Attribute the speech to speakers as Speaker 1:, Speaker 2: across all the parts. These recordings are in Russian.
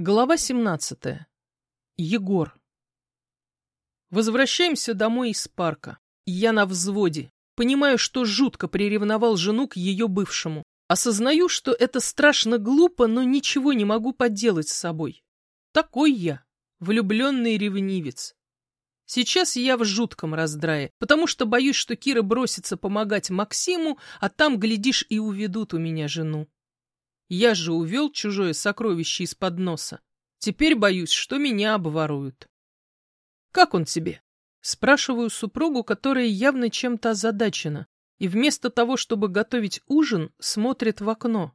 Speaker 1: Глава 17. Егор. Возвращаемся домой из парка. Я на взводе. Понимаю, что жутко приревновал жену к ее бывшему. Осознаю, что это страшно глупо, но ничего не могу поделать с собой. Такой я, влюбленный ревнивец. Сейчас я в жутком раздрае, потому что боюсь, что Кира бросится помогать Максиму, а там, глядишь, и уведут у меня жену. Я же увел чужое сокровище из-под носа. Теперь боюсь, что меня обворуют. «Как он тебе?» Спрашиваю супругу, которая явно чем-то озадачена, и вместо того, чтобы готовить ужин, смотрит в окно.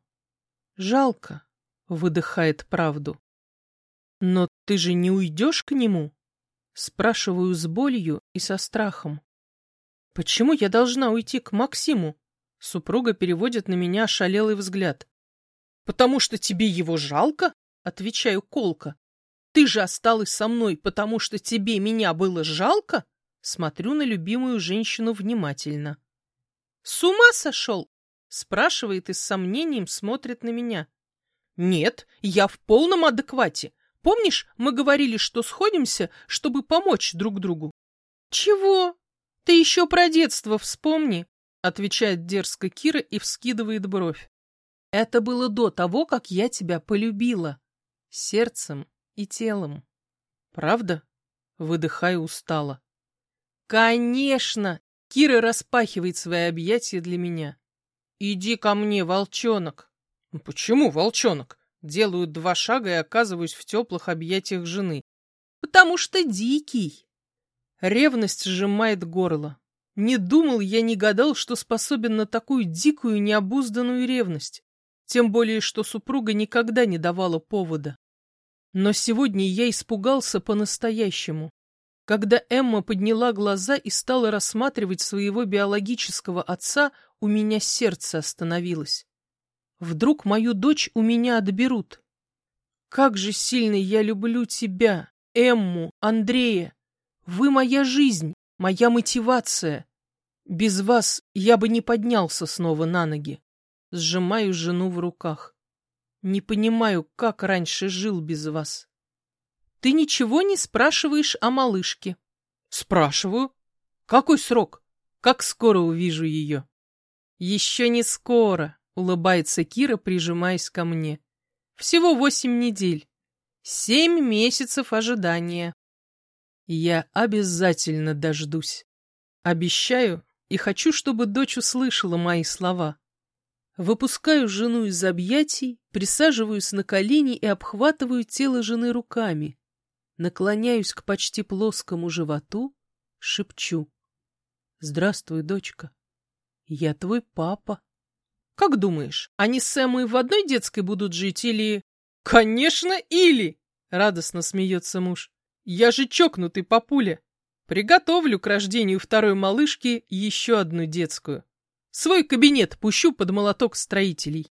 Speaker 1: «Жалко», — выдыхает правду. «Но ты же не уйдешь к нему?» Спрашиваю с болью и со страхом. «Почему я должна уйти к Максиму?» Супруга переводит на меня ошалелый взгляд. «Потому что тебе его жалко?» — отвечаю колко. «Ты же осталась со мной, потому что тебе меня было жалко?» Смотрю на любимую женщину внимательно. «С ума сошел?» — спрашивает и с сомнением смотрит на меня. «Нет, я в полном адеквате. Помнишь, мы говорили, что сходимся, чтобы помочь друг другу?» «Чего? Ты еще про детство вспомни», — отвечает дерзко Кира и вскидывает бровь. Это было до того, как я тебя полюбила. Сердцем и телом. Правда? Выдыхаю устало. Конечно! Кира распахивает свои объятия для меня. Иди ко мне, волчонок. «Ну, почему волчонок? Делаю два шага и оказываюсь в теплых объятиях жены. Потому что дикий. Ревность сжимает горло. Не думал я, не гадал, что способен на такую дикую, необузданную ревность тем более, что супруга никогда не давала повода. Но сегодня я испугался по-настоящему. Когда Эмма подняла глаза и стала рассматривать своего биологического отца, у меня сердце остановилось. Вдруг мою дочь у меня отберут. Как же сильно я люблю тебя, Эмму, Андрея. Вы моя жизнь, моя мотивация. Без вас я бы не поднялся снова на ноги сжимаю жену в руках. Не понимаю, как раньше жил без вас. Ты ничего не спрашиваешь о малышке? Спрашиваю. Какой срок? Как скоро увижу ее? Еще не скоро, улыбается Кира, прижимаясь ко мне. Всего восемь недель. Семь месяцев ожидания. Я обязательно дождусь. Обещаю и хочу, чтобы дочь услышала мои слова. Выпускаю жену из объятий, присаживаюсь на колени и обхватываю тело жены руками. Наклоняюсь к почти плоскому животу, шепчу. «Здравствуй, дочка. Я твой папа». «Как думаешь, они с Эмой в одной детской будут жить или...» «Конечно, или!» — радостно смеется муж. «Я же чокнутый папуля. Приготовлю к рождению второй малышки еще одну детскую». Свой кабинет пущу под молоток строителей.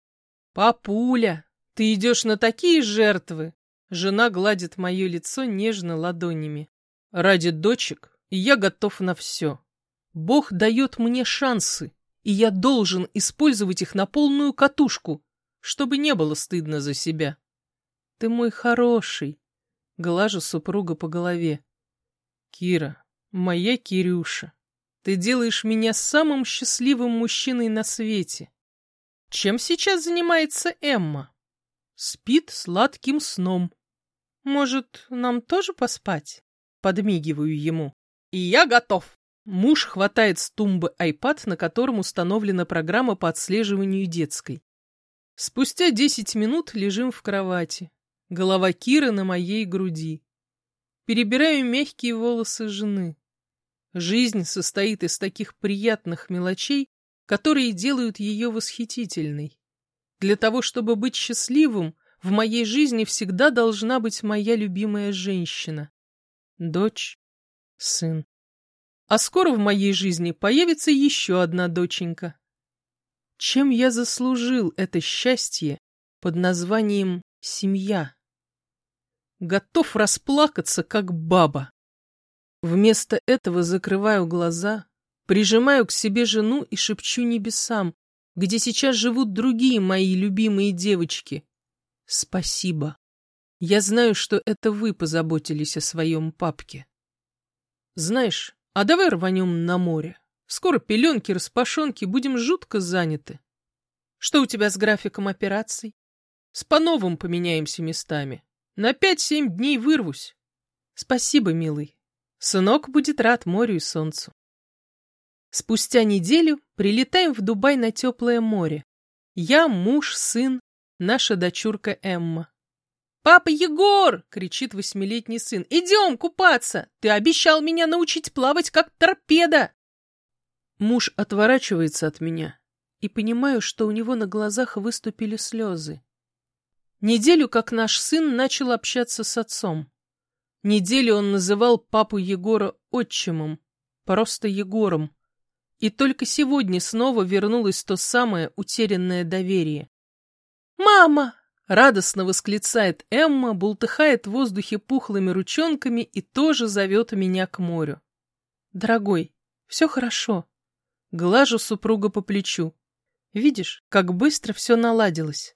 Speaker 1: Папуля, ты идешь на такие жертвы. Жена гладит мое лицо нежно ладонями. Ради дочек я готов на все. Бог дает мне шансы, и я должен использовать их на полную катушку, чтобы не было стыдно за себя. Ты мой хороший, глажу супруга по голове. Кира, моя Кирюша. Ты делаешь меня самым счастливым мужчиной на свете. Чем сейчас занимается Эмма? Спит сладким сном. Может, нам тоже поспать? Подмигиваю ему. И я готов. Муж хватает с тумбы iPad, на котором установлена программа по отслеживанию детской. Спустя десять минут лежим в кровати. Голова Киры на моей груди. Перебираю мягкие волосы жены. Жизнь состоит из таких приятных мелочей, которые делают ее восхитительной. Для того, чтобы быть счастливым, в моей жизни всегда должна быть моя любимая женщина. Дочь, сын. А скоро в моей жизни появится еще одна доченька. Чем я заслужил это счастье под названием «семья»? Готов расплакаться, как баба. Вместо этого закрываю глаза, прижимаю к себе жену и шепчу небесам, где сейчас живут другие мои любимые девочки. Спасибо. Я знаю, что это вы позаботились о своем папке. Знаешь, а давай рванем на море. Скоро пеленки, распашонки, будем жутко заняты. Что у тебя с графиком операций? С Пановым поменяемся местами. На пять-семь дней вырвусь. Спасибо, милый. Сынок будет рад морю и солнцу. Спустя неделю прилетаем в Дубай на теплое море. Я, муж, сын, наша дочурка Эмма. «Папа Егор!» — кричит восьмилетний сын. «Идем купаться! Ты обещал меня научить плавать, как торпеда!» Муж отворачивается от меня, и понимаю, что у него на глазах выступили слезы. Неделю как наш сын начал общаться с отцом. Неделю он называл папу Егора отчимом, просто Егором. И только сегодня снова вернулось то самое утерянное доверие. «Мама!» Радостно восклицает Эмма, бултыхает в воздухе пухлыми ручонками и тоже зовет меня к морю. Дорогой, все хорошо. Глажу супруга по плечу. Видишь, как быстро все наладилось.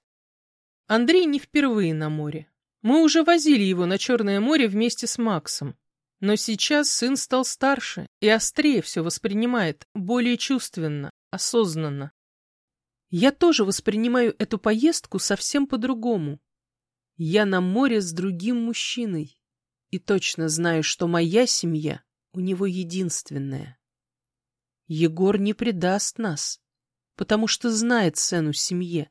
Speaker 1: Андрей не впервые на море. Мы уже возили его на Черное море вместе с Максом. Но сейчас сын стал старше и острее все воспринимает, более чувственно, осознанно. Я тоже воспринимаю эту поездку совсем по-другому. Я на море с другим мужчиной и точно знаю, что моя семья у него единственная. Егор не предаст нас, потому что знает цену семье,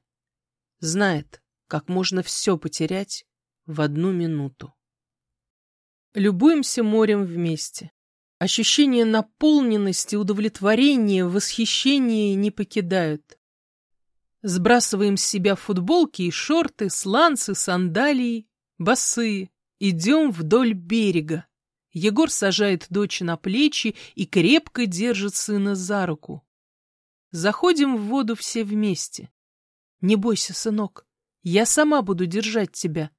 Speaker 1: знает, как можно все потерять в одну минуту. Любуемся морем вместе. Ощущения наполненности, удовлетворения, восхищения не покидают. Сбрасываем с себя футболки и шорты, сланцы, сандалии, босые. Идем вдоль берега. Егор сажает дочь на плечи и крепко держит сына за руку. Заходим в воду все вместе. Не бойся, сынок, я сама буду держать тебя.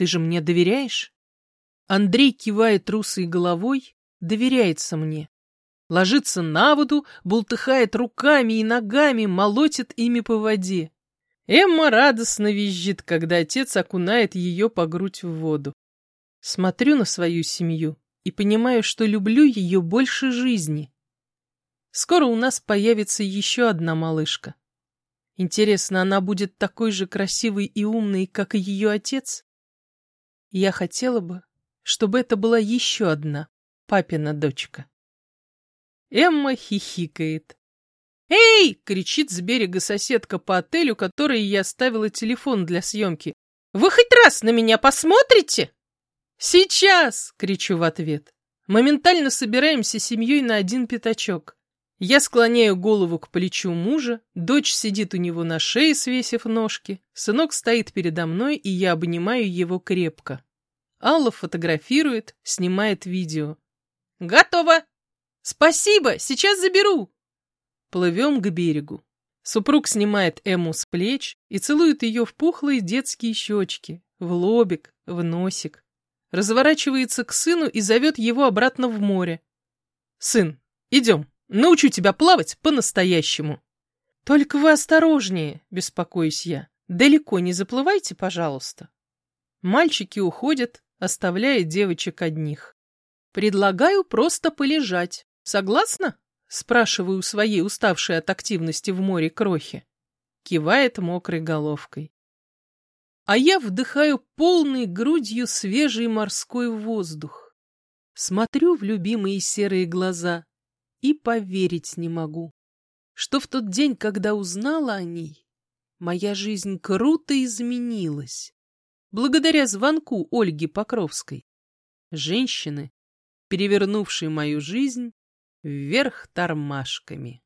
Speaker 1: Ты же мне доверяешь? Андрей кивает русой головой, доверяется мне ложится на воду, бултыхает руками и ногами, молотит ими по воде. Эмма радостно визжит, когда отец окунает ее по грудь в воду. Смотрю на свою семью и понимаю, что люблю ее больше жизни. Скоро у нас появится еще одна малышка. Интересно, она будет такой же красивой и умной, как и ее отец? Я хотела бы, чтобы это была еще одна папина дочка. Эмма хихикает. «Эй!» — кричит с берега соседка по отелю, которой я оставила телефон для съемки. «Вы хоть раз на меня посмотрите?» «Сейчас!» — кричу в ответ. Моментально собираемся семьей на один пятачок. Я склоняю голову к плечу мужа, дочь сидит у него на шее, свесив ножки, сынок стоит передо мной, и я обнимаю его крепко. Алла фотографирует, снимает видео. «Готово!» «Спасибо! Сейчас заберу!» Плывем к берегу. Супруг снимает Эму с плеч и целует ее в пухлые детские щечки, в лобик, в носик. Разворачивается к сыну и зовет его обратно в море. «Сын, идем, научу тебя плавать по-настоящему». «Только вы осторожнее», — беспокоюсь я. «Далеко не заплывайте, пожалуйста». Мальчики уходят, оставляя девочек одних. Предлагаю просто полежать. Согласна? Спрашиваю своей уставшей от активности в море крохи. Кивает мокрой головкой. А я вдыхаю полной грудью свежий морской воздух. Смотрю в любимые серые глаза и поверить не могу, что в тот день, когда узнала о ней, моя жизнь круто изменилась. Благодаря звонку Ольги Покровской. Женщины, перевернувшей мою жизнь вверх тормашками.